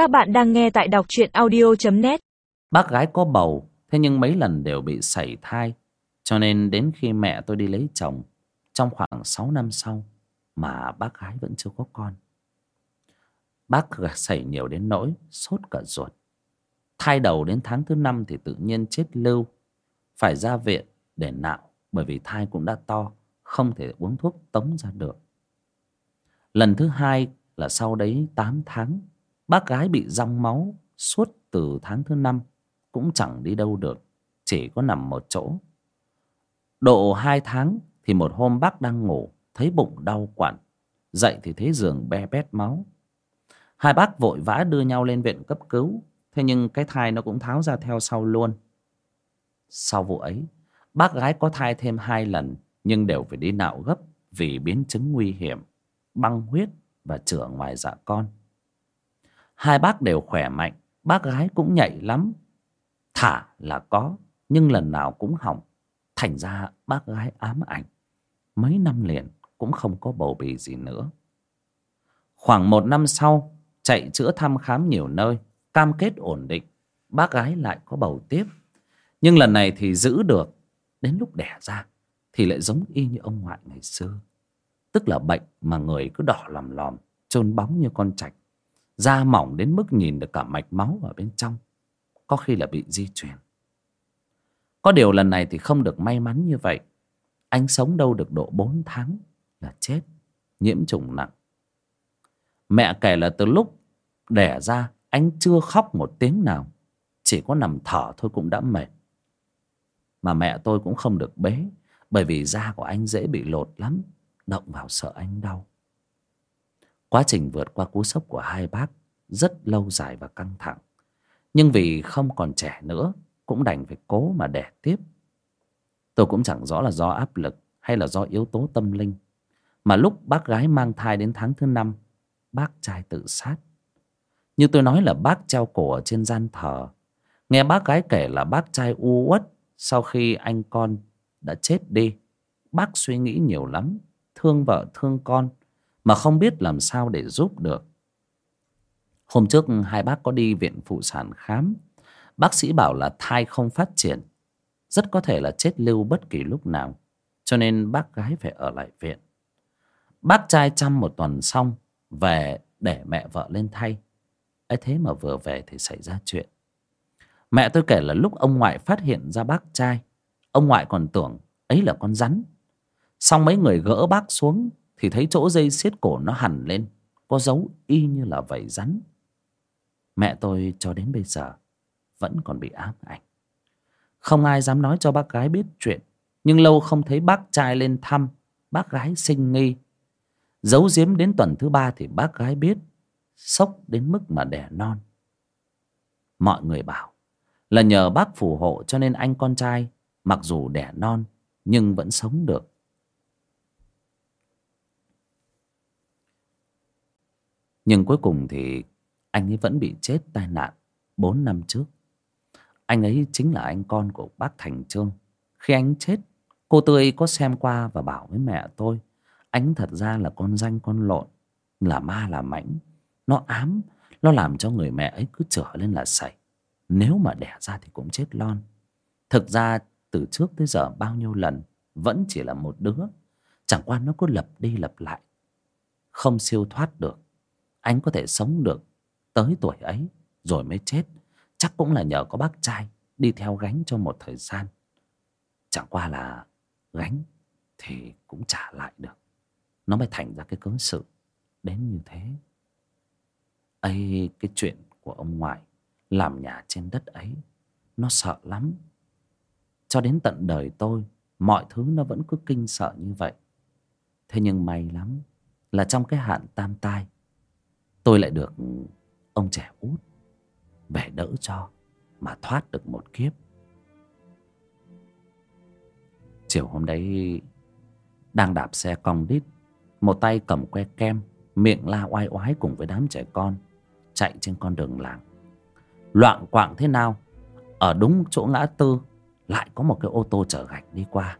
Các bạn đang nghe tại đọc truyện audio.net Bác gái có bầu, Thế nhưng mấy lần đều bị sảy thai. Cho nên đến khi mẹ tôi đi lấy chồng, Trong khoảng 6 năm sau Mà bác gái vẫn chưa có con. Bác sảy nhiều đến nỗi Sốt cả ruột. Thai đầu đến tháng thứ năm Thì tự nhiên chết lưu, Phải ra viện để nạo Bởi vì thai cũng đã to, Không thể uống thuốc tống ra được. Lần thứ hai là sau đấy 8 tháng Bác gái bị rong máu suốt từ tháng thứ năm Cũng chẳng đi đâu được, Chỉ có nằm một chỗ. Độ hai tháng Thì một hôm bác đang ngủ, Thấy bụng đau quặn, Dậy thì thấy giường be bét máu. Hai bác vội vã đưa nhau lên viện cấp cứu, Thế nhưng cái thai nó cũng tháo ra theo sau luôn. Sau vụ ấy, Bác gái có thai thêm hai lần, Nhưng đều phải đi nạo gấp Vì biến chứng nguy hiểm, Băng huyết và chữa ngoài dạ con hai bác đều khỏe mạnh, bác gái cũng nhạy lắm. Thả là có, nhưng lần nào cũng hỏng. Thành ra bác gái ám ảnh. Mấy năm liền cũng không có bầu bì gì nữa. Khoảng một năm sau, chạy chữa thăm khám nhiều nơi, cam kết ổn định, bác gái lại có bầu tiếp. Nhưng lần này thì giữ được, đến lúc đẻ ra thì lại giống y như ông ngoại ngày xưa. Tức là bệnh mà người cứ đỏ lòm lòm trôn bóng như con trạch da mỏng đến mức nhìn được cả mạch máu ở bên trong, có khi là bị di chuyển có điều lần này thì không được may mắn như vậy. Anh sống đâu được độ bốn tháng là chết, nhiễm trùng nặng. Mẹ kể là từ lúc đẻ ra, anh chưa khóc một tiếng nào, chỉ có nằm thở thôi cũng đã mệt. Mà mẹ tôi cũng không được bế, bởi vì da của anh dễ bị lột lắm, động vào sợ anh đau quá trình vượt qua cú sốc của hai bác rất lâu dài và căng thẳng. Nhưng vì không còn trẻ nữa, cũng đành phải cố mà đẻ tiếp. Tôi cũng chẳng rõ là do áp lực hay là do yếu tố tâm linh, mà lúc bác gái mang thai đến tháng thứ năm, bác trai tự sát. Như tôi nói là bác treo cổ ở trên gian thờ. Nghe bác gái kể là bác trai u uất sau khi anh con đã chết đi. Bác suy nghĩ nhiều lắm, thương vợ, thương con mà không biết làm sao để giúp được. Hôm trước hai bác có đi viện phụ sản khám. Bác sĩ bảo là thai không phát triển, rất có thể là chết lưu bất kỳ lúc nào, cho nên bác gái phải ở lại viện. Bác trai chăm một tuần xong, về để mẹ vợ lên thay. Ấy thế mà vừa về thì xảy ra chuyện. Mẹ tôi kể là lúc ông ngoại phát hiện ra bác trai, ông ngoại còn tưởng ấy là con rắn. Xong mấy người gỡ bác xuống thì thấy chỗ dây xiết cổ nó hằn lên, có dấu y như là vảy rắn. Mẹ tôi cho đến bây giờ vẫn còn bị ám ảnh. Không ai dám nói cho bác gái biết chuyện, nhưng lâu không thấy bác trai lên thăm, bác gái sinh nghi. Giấu giếm đến tuần thứ ba thì bác gái biết, sốc đến mức mà đẻ non. Mọi người bảo là nhờ bác phù hộ cho nên anh con trai, mặc dù đẻ non, nhưng vẫn sống được. Nhưng cuối cùng thì anh ấy vẫn bị chết tai nạn bốn năm trước. Anh ấy chính là anh con của bác thành trương. Khi anh chết, cô tươi có xem qua và bảo với mẹ tôi, anh thật ra là con danh con lộn, là ma là mãnh. Nó ám, nó làm cho người mẹ ấy cứ trở lên là sảy. Nếu mà đẻ ra thì cũng chết lon. Thực ra, từ trước tới giờ bao nhiêu lần vẫn chỉ là một đứa. Chẳng qua nó cứ lập đi lập lại, không siêu thoát được anh có thể sống được tới tuổi ấy rồi mới chết. Chắc cũng là nhờ có bác trai đi theo gánh cho một thời gian. Chẳng qua là gánh thì cũng trả lại được. Nó mới thành ra cái cớ sự đến như thế. Ấy cái chuyện của ông ngoại làm nhà trên đất ấy, nó sợ lắm. Cho đến tận đời tôi, mọi thứ nó vẫn cứ kinh sợ như vậy. Thế nhưng may lắm là trong cái hạn tam tai tôi lại được ông trẻ út về đỡ cho mà thoát được một kiếp. Chiều hôm đấy, đang đạp xe cong đít, một tay cầm que kem, miệng la oai oái cùng với đám trẻ con, chạy trên con đường làng. Loạn quạng thế nào, ở đúng chỗ ngã tư, lại có một cái ô tô chở gạch đi qua.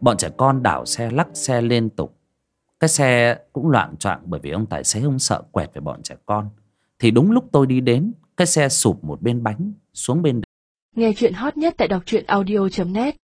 Bọn trẻ con đảo xe lắc xe liên tục cái xe cũng loạn choạng bởi vì ông tài xế ông sợ quẹt về bọn trẻ con. Thì đúng lúc tôi đi đến, cái xe sụp một bên bánh xuống bên Nghe chuyện hot nhất tại đọc truyện audio.net